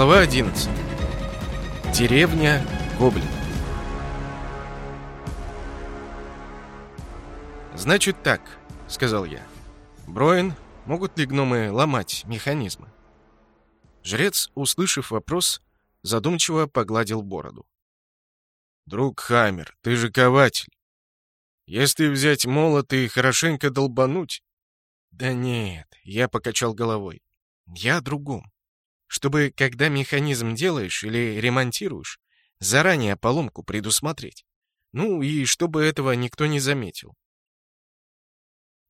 Глава 11. Деревня Гоблин. «Значит так», — сказал я. «Броин, могут ли гномы ломать механизмы?» Жрец, услышав вопрос, задумчиво погладил бороду. «Друг Хаммер, ты же кователь. Если взять молот и хорошенько долбануть...» «Да нет», — я покачал головой. «Я о другом. Чтобы, когда механизм делаешь или ремонтируешь, заранее поломку предусмотреть. Ну и чтобы этого никто не заметил».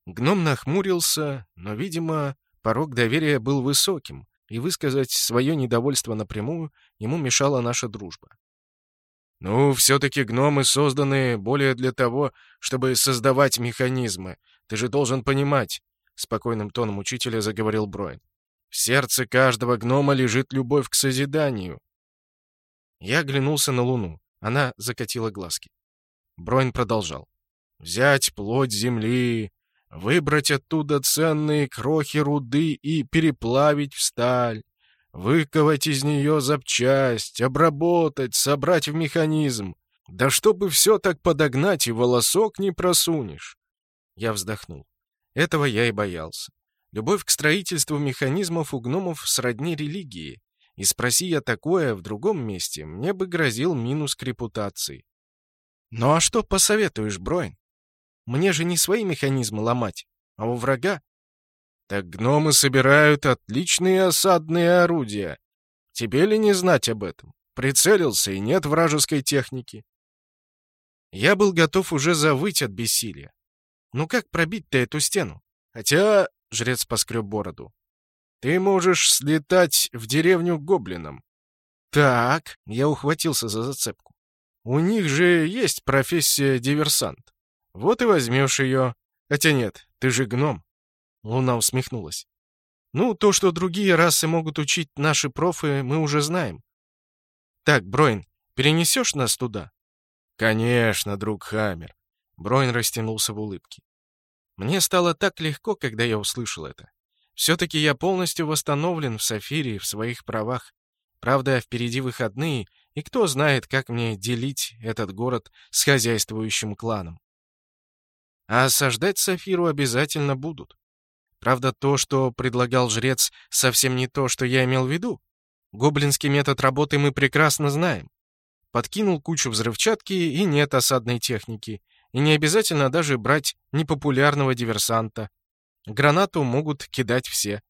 Гном нахмурился, но, видимо, порог доверия был высоким, и высказать свое недовольство напрямую ему мешала наша дружба. «Ну, все-таки гномы созданы более для того, чтобы создавать механизмы. Ты же должен понимать», — спокойным тоном учителя заговорил Броин. «В сердце каждого гнома лежит любовь к созиданию». Я оглянулся на луну. Она закатила глазки. Броин продолжал. «Взять плоть земли, выбрать оттуда ценные крохи руды и переплавить в сталь, выковать из нее запчасть, обработать, собрать в механизм. Да чтобы все так подогнать, и волосок не просунешь. Я вздохнул. Этого я и боялся. Любовь к строительству механизмов у гномов сродни религии. И спроси я такое в другом месте, мне бы грозил минус к репутации. Ну а что посоветуешь, Броин? Мне же не свои механизмы ломать, а у врага. Так гномы собирают отличные осадные орудия. Тебе ли не знать об этом? Прицелился, и нет вражеской техники. Я был готов уже завыть от бессилия. Ну как пробить-то эту стену? Хотя, — жрец поскреб бороду, — ты можешь слетать в деревню гоблинам. Так, я ухватился за зацепку. У них же есть профессия диверсант. Вот и возьмешь ее. Хотя нет, ты же гном. Луна усмехнулась. Ну, то, что другие расы могут учить наши профы, мы уже знаем. Так, Броин, перенесешь нас туда? Конечно, друг Хаммер. Броин растянулся в улыбке. Мне стало так легко, когда я услышал это. Все-таки я полностью восстановлен в Сафире, в своих правах. Правда, впереди выходные, и кто знает, как мне делить этот город с хозяйствующим кланом. А осаждать Сафиру обязательно будут. Правда, то, что предлагал жрец, совсем не то, что я имел в виду. Гоблинский метод работы мы прекрасно знаем. Подкинул кучу взрывчатки и нет осадной техники. И не обязательно даже брать непопулярного диверсанта. Гранату могут кидать все.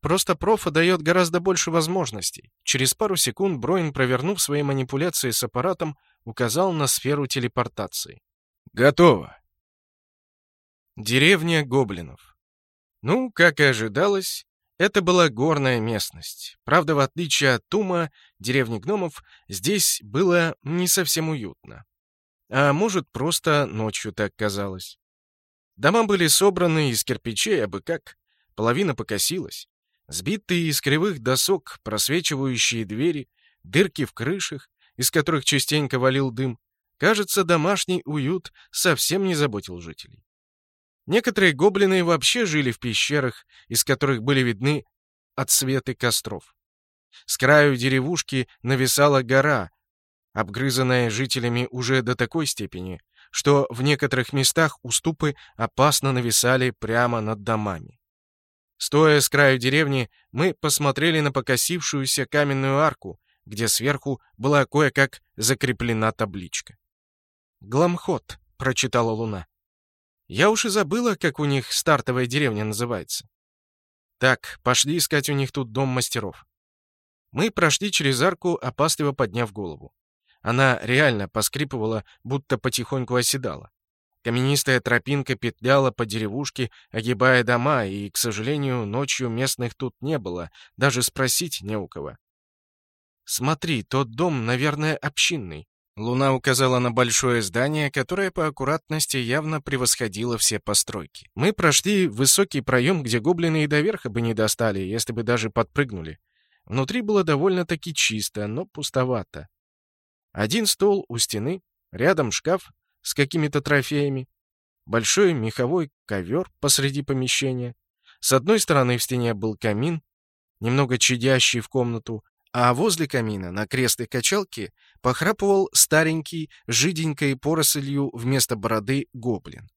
Просто профа дает гораздо больше возможностей. Через пару секунд Броин, провернув свои манипуляции с аппаратом, указал на сферу телепортации. «Готово. Деревня гоблинов. Ну, как и ожидалось, это была горная местность. Правда, в отличие от Тума, деревни гномов, здесь было не совсем уютно. А может, просто ночью так казалось. Дома были собраны из кирпичей, а бы как. Половина покосилась. Сбитые из кривых досок, просвечивающие двери, дырки в крышах, из которых частенько валил дым. Кажется, домашний уют совсем не заботил жителей. Некоторые гоблины вообще жили в пещерах, из которых были видны отсветы костров. С краю деревушки нависала гора, обгрызанная жителями уже до такой степени, что в некоторых местах уступы опасно нависали прямо над домами. Стоя с краю деревни, мы посмотрели на покосившуюся каменную арку, где сверху была кое-как закреплена табличка. «Гламхот», — прочитала Луна. Я уж и забыла, как у них стартовая деревня называется. Так, пошли искать у них тут дом мастеров. Мы прошли через арку, опасливо подняв голову. Она реально поскрипывала, будто потихоньку оседала. Каменистая тропинка петляла по деревушке, огибая дома, и, к сожалению, ночью местных тут не было, даже спросить не у кого. «Смотри, тот дом, наверное, общинный», Луна указала на большое здание, которое по аккуратности явно превосходило все постройки. Мы прошли высокий проем, где гоблины и до верха бы не достали, если бы даже подпрыгнули. Внутри было довольно-таки чисто, но пустовато. Один стол у стены, рядом шкаф с какими-то трофеями, большой меховой ковер посреди помещения. С одной стороны в стене был камин, немного чадящий в комнату, А возле камина, на кресле качалки, похрапывал старенький, жиденькой порослью вместо бороды гоблин.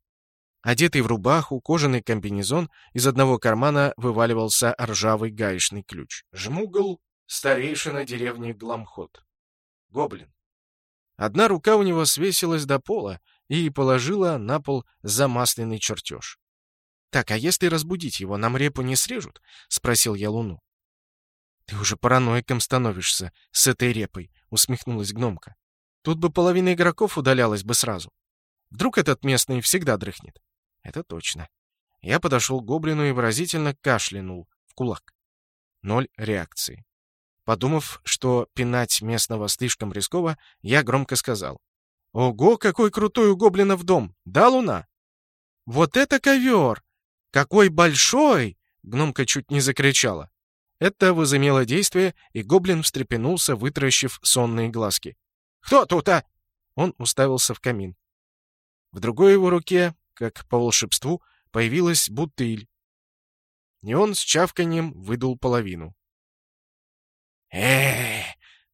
Одетый в рубаху, кожаный комбинезон, из одного кармана вываливался ржавый гаечный ключ. Жмугл, старейшина деревни Гламхот. Гоблин. Одна рука у него свесилась до пола и положила на пол замасленный чертеж. «Так, а если разбудить его, нам репу не срежут?» — спросил я Луну. «Ты уже параноиком становишься с этой репой», — усмехнулась гномка. «Тут бы половина игроков удалялась бы сразу. Вдруг этот местный всегда дрыхнет?» «Это точно». Я подошел к гоблину и выразительно кашлянул в кулак. Ноль реакции. Подумав, что пинать местного слишком рисково, я громко сказал. «Ого, какой крутой у гоблинов дом! Да, Луна?» «Вот это ковер! Какой большой!» Гномка чуть не закричала. Это возымело действие, и гоблин встрепенулся, вытаращив сонные глазки. «Кто тут, а?» Он уставился в камин. В другой его руке, как по волшебству, появилась бутыль. И он с чавканьем выдул половину э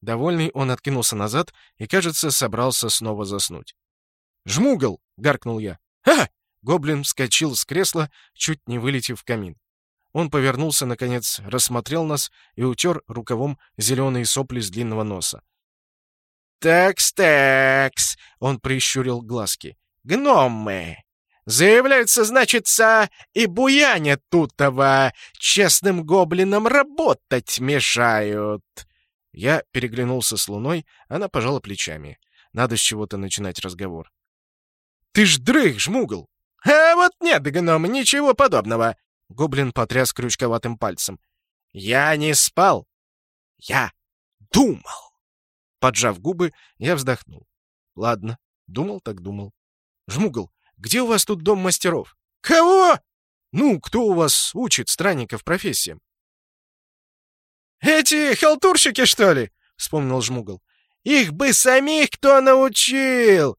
Довольный он откинулся назад и, кажется, собрался снова заснуть. «Жмугл!» — гаркнул я. «Ха!» — гоблин вскочил с кресла, чуть не вылетев в камин. Он повернулся, наконец, рассмотрел нас и утер рукавом зеленые сопли с длинного носа. «Такс-такс!» — он прищурил глазки. «Гномы! Заявляются, значится, и буянят тутова, честным гоблинам работать мешают. Я переглянулся с Луной, она пожала плечами. Надо с чего-то начинать разговор. «Ты ж дрых, жмугл!» «А вот нет, гном, ничего подобного!» Гоблин потряс крючковатым пальцем. «Я не спал! Я думал!» Поджав губы, я вздохнул. «Ладно, думал так думал. Жмугл, где у вас тут дом мастеров? Кого? Ну, кто у вас учит странников профессиям? Эти халтурщики, что ли? Вспомнил Жмугл. Их бы самих кто научил!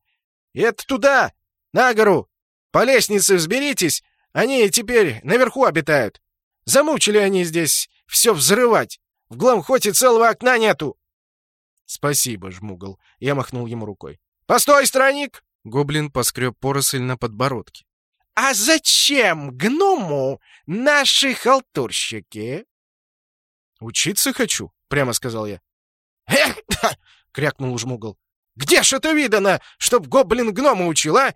Это туда, на гору. По лестнице взберитесь, они теперь наверху обитают. Замучили они здесь все взрывать. В гламхоте целого окна нету. Спасибо, Жмугл. Я махнул ему рукой. Постой, странник! Гоблин поскреб поросль на подбородке. «А зачем гному наши халтурщики?» «Учиться хочу», — прямо сказал я. «Эх!» — крякнул жмугл. «Где ж это видано, чтоб гоблин гнома учил, а?»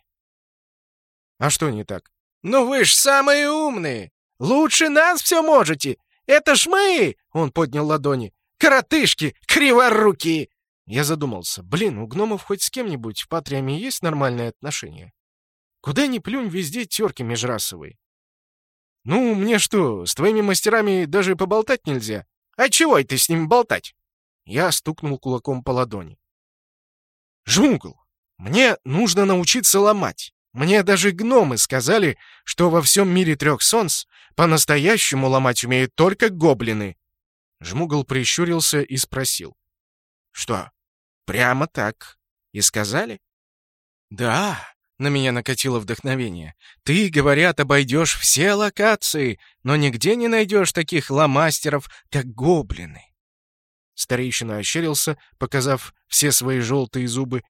«А что не так?» «Ну вы ж самые умные! Лучше нас все можете! Это ж мы!» — он поднял ладони. «Коротышки, криворукие! Я задумался. Блин, у гномов хоть с кем-нибудь в Патриаме есть нормальные отношения? Куда ни плюнь, везде терки межрасовые. Ну, мне что, с твоими мастерами даже поболтать нельзя? А чего это с ними болтать? Я стукнул кулаком по ладони. Жмугл, мне нужно научиться ломать. Мне даже гномы сказали, что во всем мире трех солнц по-настоящему ломать умеют только гоблины. Жмугл прищурился и спросил. «Что, Прямо так. И сказали? Да, на меня накатило вдохновение. Ты, говорят, обойдешь все локации, но нигде не найдешь таких ломастеров, как гоблины. Старейшина ощерился, показав все свои желтые зубы,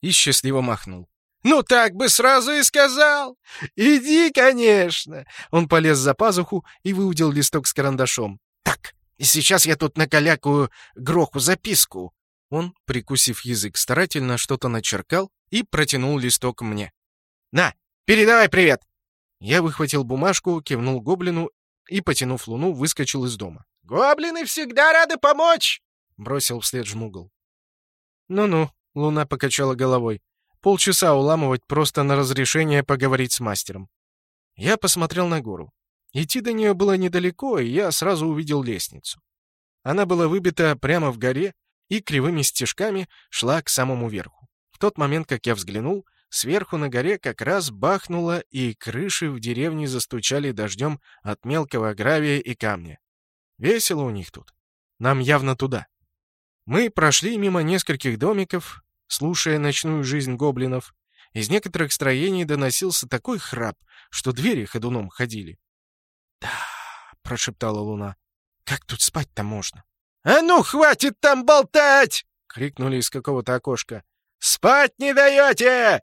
и счастливо махнул. «Ну так бы сразу и сказал! Иди, конечно!» Он полез за пазуху и выудил листок с карандашом. «Так, и сейчас я тут накалякаю Гроху записку. Он, прикусив язык, старательно что-то начеркал и протянул листок мне. «На, передавай привет!» Я выхватил бумажку, кивнул гоблину и, потянув луну, выскочил из дома. «Гоблины всегда рады помочь!» — бросил вслед жмугл. «Ну-ну», — луна покачала головой. «Полчаса уламывать просто на разрешение поговорить с мастером». Я посмотрел на гору. Идти до нее было недалеко, и я сразу увидел лестницу. Она была выбита прямо в горе, и кривыми стежками шла к самому верху. В тот момент, как я взглянул, сверху на горе как раз бахнуло, и крыши в деревне застучали дождем от мелкого гравия и камня. Весело у них тут. Нам явно туда. Мы прошли мимо нескольких домиков, слушая ночную жизнь гоблинов. Из некоторых строений доносился такой храп, что двери ходуном ходили. «Да», — прошептала луна, — «как тут спать-то можно?» «А ну, хватит там болтать!» — крикнули из какого-то окошка. «Спать не даете!»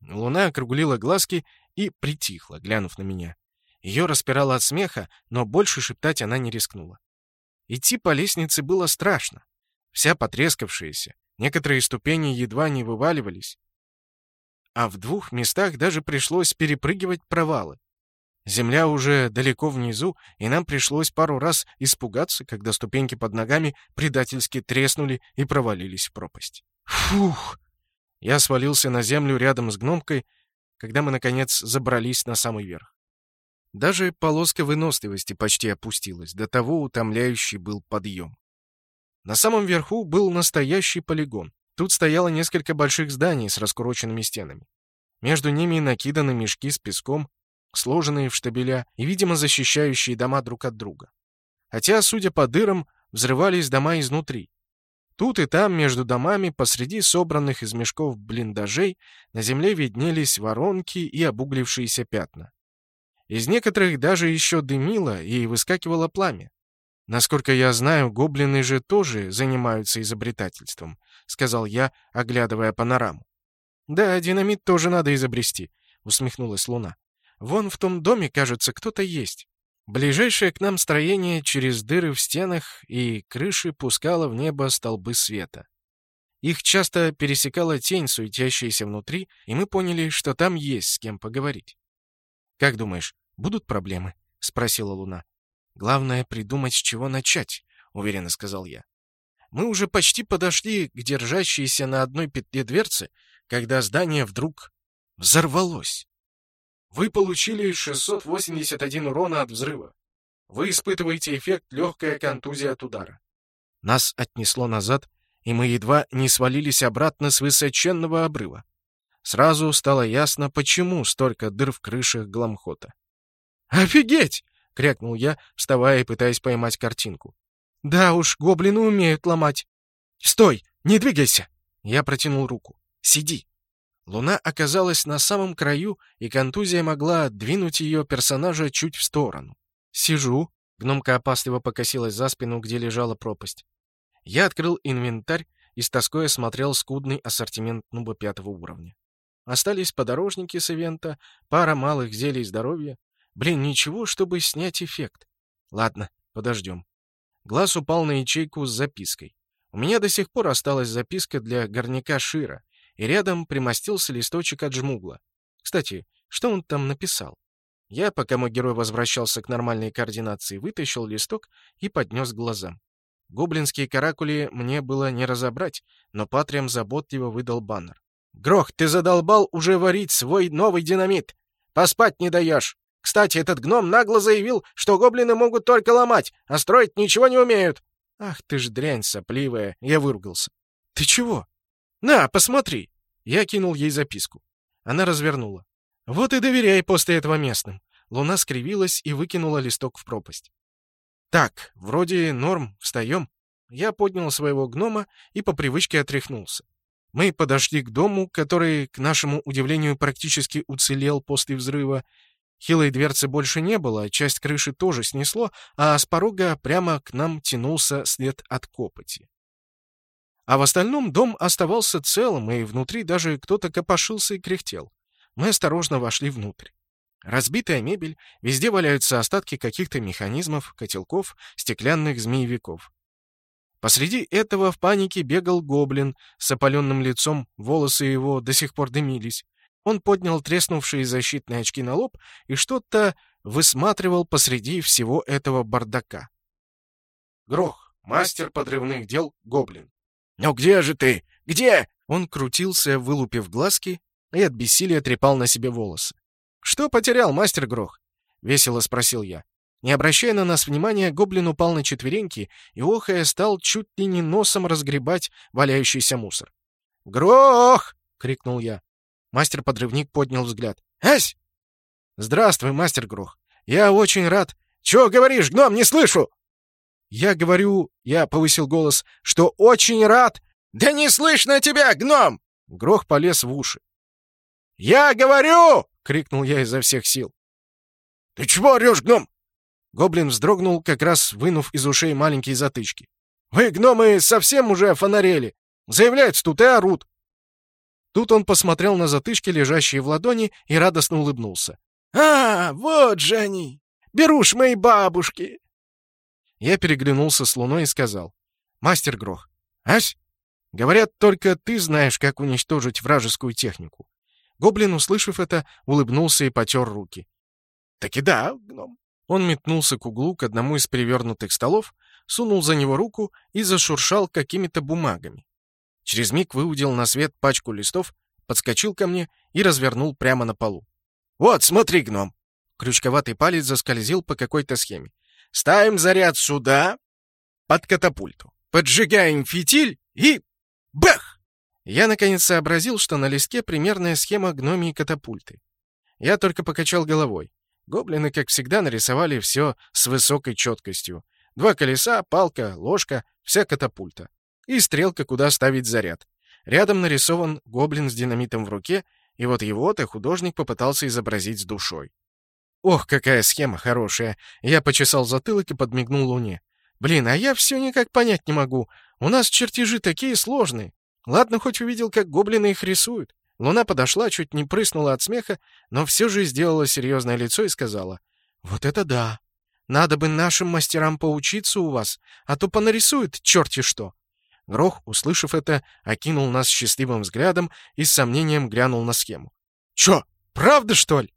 Луна округлила глазки и притихла, глянув на меня. Ее распирало от смеха, но больше шептать она не рискнула. Идти по лестнице было страшно. Вся потрескавшаяся, некоторые ступени едва не вываливались. А в двух местах даже пришлось перепрыгивать провалы. Земля уже далеко внизу, и нам пришлось пару раз испугаться, когда ступеньки под ногами предательски треснули и провалились в пропасть. Фух! Я свалился на землю рядом с гномкой, когда мы, наконец, забрались на самый верх. Даже полоска выносливости почти опустилась, до того утомляющий был подъем. На самом верху был настоящий полигон. Тут стояло несколько больших зданий с раскуроченными стенами. Между ними накиданы мешки с песком, сложенные в штабеля и, видимо, защищающие дома друг от друга. Хотя, судя по дырам, взрывались дома изнутри. Тут и там, между домами, посреди собранных из мешков блиндажей, на земле виднелись воронки и обуглившиеся пятна. Из некоторых даже еще дымило и выскакивало пламя. «Насколько я знаю, гоблины же тоже занимаются изобретательством», — сказал я, оглядывая панораму. «Да, динамит тоже надо изобрести», — усмехнулась Луна. «Вон в том доме, кажется, кто-то есть». Ближайшее к нам строение через дыры в стенах и крыши пускало в небо столбы света. Их часто пересекала тень, суетящаяся внутри, и мы поняли, что там есть с кем поговорить. «Как думаешь, будут проблемы?» — спросила Луна. «Главное — придумать, с чего начать», — уверенно сказал я. Мы уже почти подошли к держащейся на одной петле дверцы, когда здание вдруг взорвалось. Вы получили 681 урона от взрыва. Вы испытываете эффект легкая контузия от удара. Нас отнесло назад, и мы едва не свалились обратно с высоченного обрыва. Сразу стало ясно, почему столько дыр в крышах Гламхота. «Офигеть!» — крякнул я, вставая и пытаясь поймать картинку. «Да уж, гоблины умеют ломать!» «Стой! Не двигайся!» Я протянул руку. «Сиди!» Луна оказалась на самом краю, и контузия могла двинуть ее персонажа чуть в сторону. «Сижу», — гномка опасливо покосилась за спину, где лежала пропасть. Я открыл инвентарь и с тоской осмотрел скудный ассортимент нуба пятого уровня. Остались подорожники с ивента, пара малых зелий здоровья. Блин, ничего, чтобы снять эффект. Ладно, подождем. Глаз упал на ячейку с запиской. У меня до сих пор осталась записка для горняка Шира, и рядом примостился листочек от жмугла. Кстати, что он там написал? Я, пока мой герой возвращался к нормальной координации, вытащил листок и поднес к глазам. Гоблинские каракули мне было не разобрать, но Патриам заботливо выдал баннер. «Грох, ты задолбал уже варить свой новый динамит! Поспать не даешь! Кстати, этот гном нагло заявил, что гоблины могут только ломать, а строить ничего не умеют!» «Ах ты ж дрянь сопливая!» Я выругался. «Ты чего?» «На, посмотри!» Я кинул ей записку. Она развернула. «Вот и доверяй после этого местным». Луна скривилась и выкинула листок в пропасть. «Так, вроде норм, встаем». Я поднял своего гнома и по привычке отряхнулся. Мы подошли к дому, который, к нашему удивлению, практически уцелел после взрыва. Хилой дверцы больше не было, часть крыши тоже снесло, а с порога прямо к нам тянулся след от копоти. А в остальном дом оставался целым, и внутри даже кто-то копошился и кряхтел. Мы осторожно вошли внутрь. Разбитая мебель, везде валяются остатки каких-то механизмов, котелков, стеклянных змеевиков. Посреди этого в панике бегал гоблин с опаленным лицом, волосы его до сих пор дымились. Он поднял треснувшие защитные очки на лоб и что-то высматривал посреди всего этого бардака. Грох, мастер подрывных дел, гоблин. «Ну где же ты? Где?» Он крутился, вылупив глазки, и от бессилия трепал на себе волосы. «Что потерял, мастер Грох?» — весело спросил я. Не обращая на нас внимания, гоблин упал на четвереньки и, охая, стал чуть ли не носом разгребать валяющийся мусор. «Грох!» — крикнул я. Мастер-подрывник поднял взгляд. «Ась!» «Здравствуй, мастер Грох. Я очень рад...» «Чего говоришь, гном, не слышу!» «Я говорю...» — я повысил голос, — «что очень рад...» «Да не слышно тебя, гном!» Грох полез в уши. «Я говорю!» — крикнул я изо всех сил. «Ты чего орешь, гном?» Гоблин вздрогнул, как раз вынув из ушей маленькие затычки. «Вы, гномы, совсем уже офонарели! Заявляются тут и орут!» Тут он посмотрел на затычки, лежащие в ладони, и радостно улыбнулся. «А, вот же они! Берушь моей бабушки!» Я переглянулся с Луной и сказал. «Мастер Грох, ась? Говорят, только ты знаешь, как уничтожить вражескую технику». Гоблин, услышав это, улыбнулся и потер руки. «Так и да, гном». Он метнулся к углу, к одному из перевернутых столов, сунул за него руку и зашуршал какими-то бумагами. Через миг выудил на свет пачку листов, подскочил ко мне и развернул прямо на полу. «Вот, смотри, гном!» Крючковатый палец заскользил по какой-то схеме. «Ставим заряд сюда, под катапульту. Поджигаем фитиль и... Бах!» Я, наконец, сообразил, что на листке примерная схема гномии катапульты. Я только покачал головой. Гоблины, как всегда, нарисовали все с высокой четкостью. Два колеса, палка, ложка, вся катапульта. И стрелка, куда ставить заряд. Рядом нарисован гоблин с динамитом в руке, и вот его-то художник попытался изобразить с душой. Ох, какая схема хорошая. Я почесал затылок и подмигнул Луне. Блин, а я все никак понять не могу. У нас чертежи такие сложные. Ладно, хоть увидел, как гоблины их рисуют. Луна подошла, чуть не прыснула от смеха, но все же сделала серьезное лицо и сказала. «Вот это да! Надо бы нашим мастерам поучиться у вас, а то понарисуют черти что!» Грох, услышав это, окинул нас счастливым взглядом и с сомнением глянул на схему. «Чё, правда, что ли?»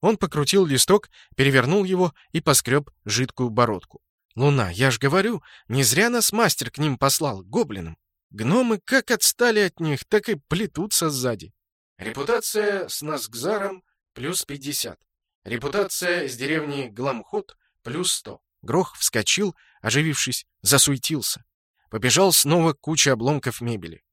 Он покрутил листок, перевернул его и поскреб жидкую бородку. «Луна, я ж говорю, не зря нас мастер к ним послал, гоблинам. Гномы как отстали от них, так и плетутся сзади». Репутация с Назгзаром плюс пятьдесят. Репутация с деревни Гламхот плюс сто. Грох вскочил, оживившись, засуетился. Побежал снова к куче обломков мебели.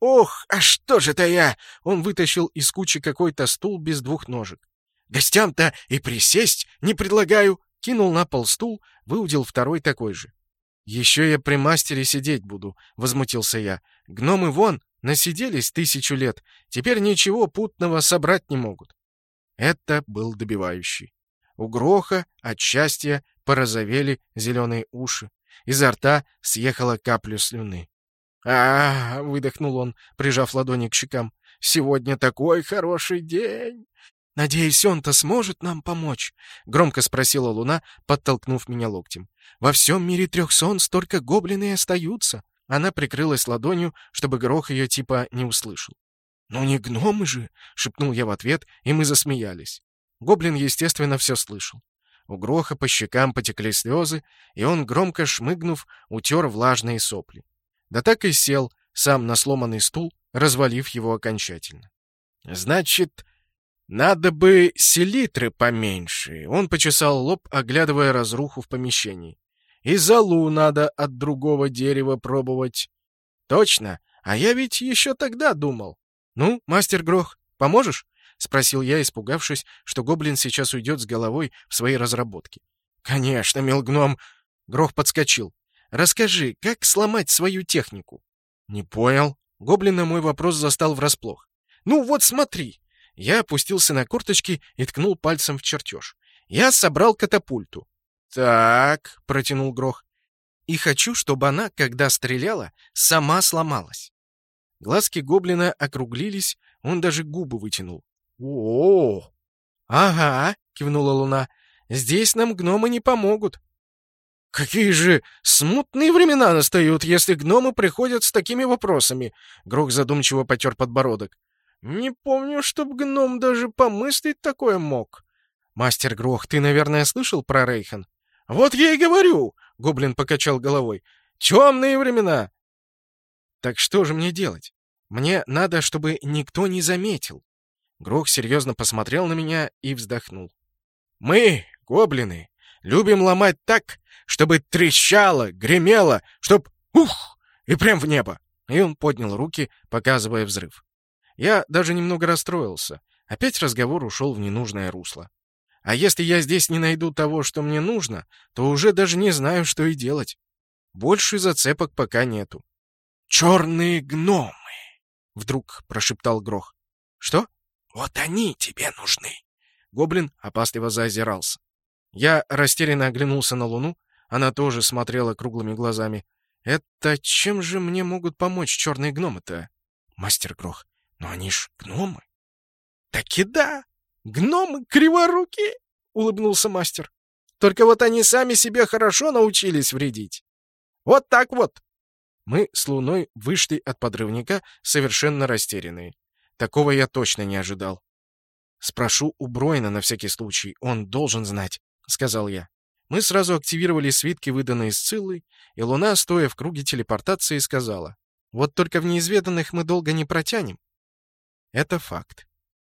«Ох, а что же это я?» Он вытащил из кучи какой-то стул без двух ножек. «Гостям-то и присесть не предлагаю!» Кинул на пол стул, выудил второй такой же. «Еще я при мастере сидеть буду», — возмутился я. «Гномы вон, насиделись тысячу лет, теперь ничего путного собрать не могут». Это был добивающий. У Гроха от счастья порозовели зеленые уши. Изо рта съехала капля слюны. а, -а, -а выдохнул он, прижав ладони к щекам. «Сегодня такой хороший день!» «Надеюсь, он-то сможет нам помочь?» — громко спросила Луна, подтолкнув меня локтем. «Во всем мире трех сон столько гоблины и остаются!» Она прикрылась ладонью, чтобы Грох ее типа не услышал. «Ну не гномы же!» — шепнул я в ответ, и мы засмеялись. Гоблин, естественно, все слышал. У Гроха по щекам потекли слезы, и он, громко шмыгнув, утер влажные сопли. Да так и сел, сам на сломанный стул, развалив его окончательно. «Значит, надо бы селитры поменьше», — он почесал лоб, оглядывая разруху в помещении. «И залу надо от другого дерева пробовать». «Точно, а я ведь еще тогда думал. Ну, мастер Грох, поможешь?» — спросил я, испугавшись, что гоблин сейчас уйдет с головой в свои разработки. «Конечно, мелгном!» — Грох подскочил. «Расскажи, как сломать свою технику?» «Не понял». Гоблин на мой вопрос застал врасплох. «Ну вот смотри!» Я опустился на корточки и ткнул пальцем в чертеж. «Я собрал катапульту». «Так», — протянул Грох. «И хочу, чтобы она, когда стреляла, сама сломалась». Глазки гоблина округлились, он даже губы вытянул. «О, -о, -о «Ага», — кивнула Луна, — «здесь нам гномы не помогут». «Какие же смутные времена настают, если гномы приходят с такими вопросами?» Грох задумчиво потер подбородок. «Не помню, чтоб гном даже помыслить такое мог». «Мастер Грох, ты, наверное, слышал про Рейхан?» «Вот я и говорю!» — Гоблин покачал головой. «Темные времена!» «Так что же мне делать? Мне надо, чтобы никто не заметил. Грох серьезно посмотрел на меня и вздохнул. «Мы, гоблины, любим ломать так, чтобы трещало, гремело, чтоб ух, и прям в небо!» И он поднял руки, показывая взрыв. Я даже немного расстроился. Опять разговор ушел в ненужное русло. А если я здесь не найду того, что мне нужно, то уже даже не знаю, что и делать. Больше зацепок пока нету. «Черные гномы!» — вдруг прошептал Грох. «Что?» Вот они тебе нужны. Гоблин опасливо заозирался. Я растерянно оглянулся на Луну. Она тоже смотрела круглыми глазами. «Это чем же мне могут помочь черные гномы-то?» «Мастер Крох, но они ж гномы». «Так и да! Гномы криворуки!» — улыбнулся мастер. «Только вот они сами себе хорошо научились вредить. Вот так вот!» Мы с Луной вышли от подрывника, совершенно растерянные. Такого я точно не ожидал. «Спрошу у Бройна на всякий случай, он должен знать», — сказал я. Мы сразу активировали свитки, выданные Сциллой, и Луна, стоя в круге телепортации, сказала, «Вот только в неизведанных мы долго не протянем». Это факт.